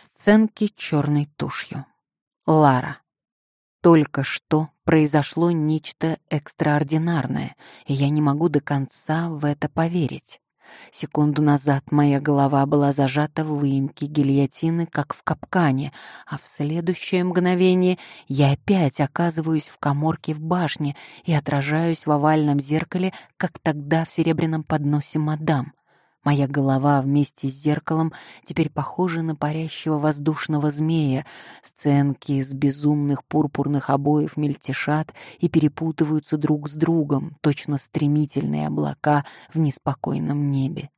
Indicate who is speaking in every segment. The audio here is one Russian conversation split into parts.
Speaker 1: Сценки черной тушью. Лара. Только что произошло нечто экстраординарное, и я не могу до конца в это поверить. Секунду назад моя голова была зажата в выемке гильотины, как в капкане, а в следующее мгновение я опять оказываюсь в коморке в башне и отражаюсь в овальном зеркале, как тогда в серебряном подносе мадам. Моя голова вместе с зеркалом теперь похожа на парящего воздушного змея. Сценки из безумных пурпурных обоев мельтешат и перепутываются друг с другом, точно стремительные облака в неспокойном небе.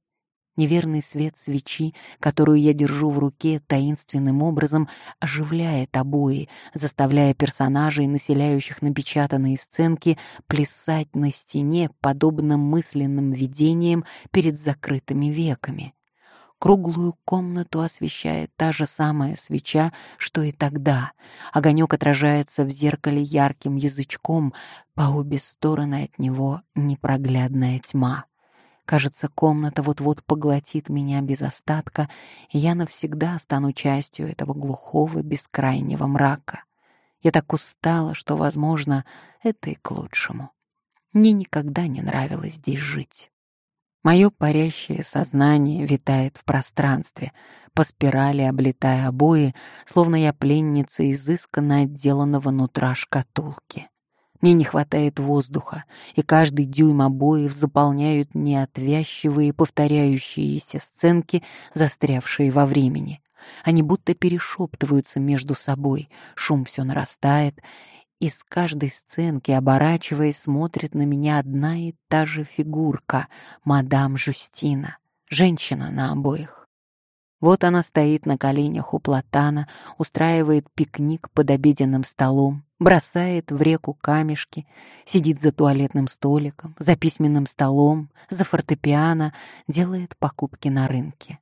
Speaker 1: Неверный свет свечи, которую я держу в руке, таинственным образом оживляет обои, заставляя персонажей, населяющих напечатанные сценки, плясать на стене, подобно мысленным видениям перед закрытыми веками. Круглую комнату освещает та же самая свеча, что и тогда. Огонек отражается в зеркале ярким язычком, по обе стороны от него непроглядная тьма. Кажется, комната вот-вот поглотит меня без остатка, и я навсегда стану частью этого глухого, бескрайнего мрака. Я так устала, что, возможно, это и к лучшему. Мне никогда не нравилось здесь жить. Мое парящее сознание витает в пространстве, по спирали облетая обои, словно я пленница изысканно отделанного нутра шкатулки. Мне не хватает воздуха, и каждый дюйм обоев заполняют неотвязчивые повторяющиеся сценки, застрявшие во времени. Они будто перешептываются между собой, шум все нарастает, и с каждой сценки, оборачиваясь, смотрит на меня одна и та же фигурка — мадам Жустина, женщина на обоих. Вот она стоит на коленях у платана, устраивает пикник под обеденным столом, бросает в реку камешки, сидит за туалетным столиком, за письменным столом, за фортепиано, делает покупки на рынке.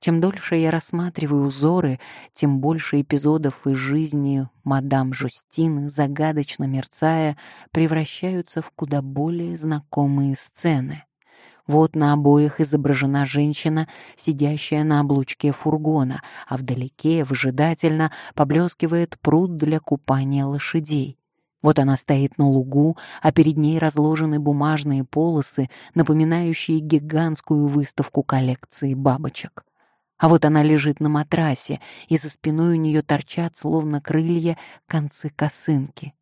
Speaker 1: Чем дольше я рассматриваю узоры, тем больше эпизодов из жизни мадам Жустины, загадочно мерцая, превращаются в куда более знакомые сцены — вот на обоих изображена женщина, сидящая на облучке фургона, а вдалеке, выжидательно, поблескивает пруд для купания лошадей. Вот она стоит на лугу, а перед ней разложены бумажные полосы, напоминающие гигантскую выставку коллекции бабочек. А вот она лежит на матрасе, и за спиной у нее торчат, словно крылья, концы косынки.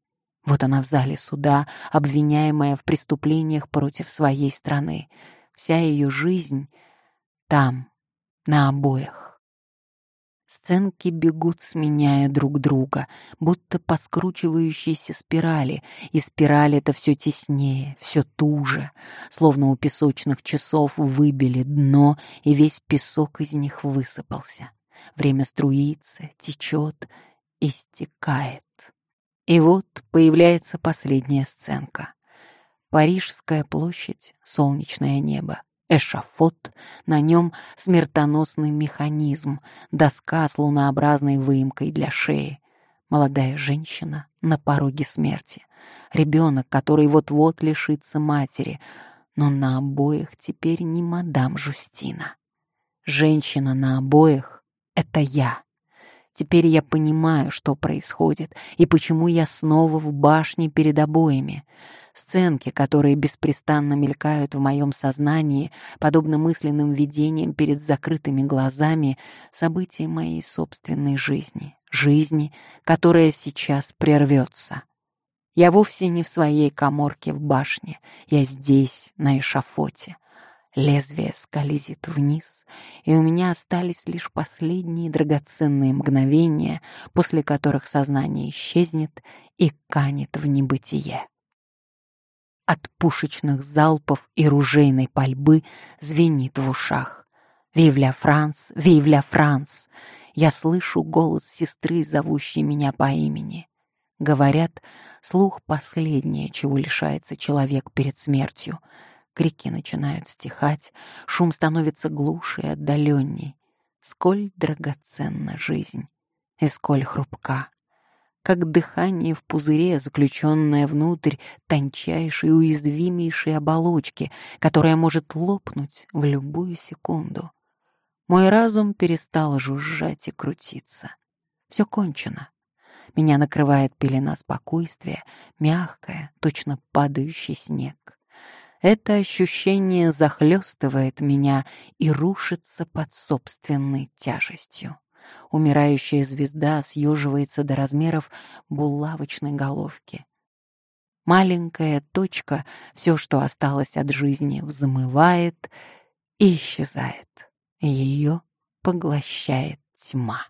Speaker 1: Вот она в зале суда, обвиняемая в преступлениях против своей страны. Вся ее жизнь там, на обоях. Сценки бегут, сменяя друг друга, будто по скручивающейся спирали, и спираль это все теснее, все туже, словно у песочных часов выбили дно, и весь песок из них высыпался. Время струится, течет, истекает. И вот появляется последняя сценка. Парижская площадь, солнечное небо, эшафот, на нем смертоносный механизм, доска с лунообразной выемкой для шеи, молодая женщина на пороге смерти, ребенок, который вот-вот лишится матери, но на обоих теперь не мадам Жустина. Женщина на обоих — это я. Теперь я понимаю, что происходит и почему я снова в башне перед обоями. Сценки, которые беспрестанно мелькают в моем сознании, подобно мысленным видениям перед закрытыми глазами, события моей собственной жизни, жизни, которая сейчас прервется. Я вовсе не в своей коморке в башне, я здесь, на эшафоте. Лезвие скользит вниз, и у меня остались лишь последние драгоценные мгновения, после которых сознание исчезнет и канет в небытие. От пушечных залпов и ружейной пальбы звенит в ушах. «Вивля Франц! Вивля Франц!» Я слышу голос сестры, зовущей меня по имени. Говорят, слух последнее, чего лишается человек перед смертью. Крики начинают стихать, шум становится глуше и отдаленней. Сколь драгоценна жизнь и сколь хрупка как дыхание в пузыре, заключенное внутрь тончайшей уязвимейшей оболочки, которая может лопнуть в любую секунду. Мой разум перестал жужжать и крутиться. Все кончено. Меня накрывает пелена спокойствия, мягкая, точно падающий снег. Это ощущение захлестывает меня и рушится под собственной тяжестью. Умирающая звезда съеживается до размеров булавочной головки. Маленькая точка, все, что осталось от жизни, взмывает и исчезает. Ее поглощает тьма.